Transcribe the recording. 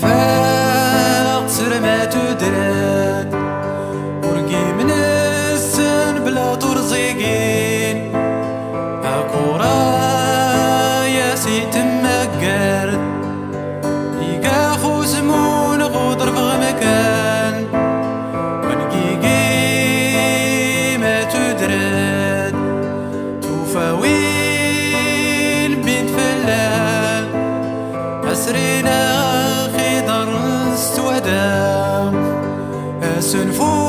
First terme Est-ce une fois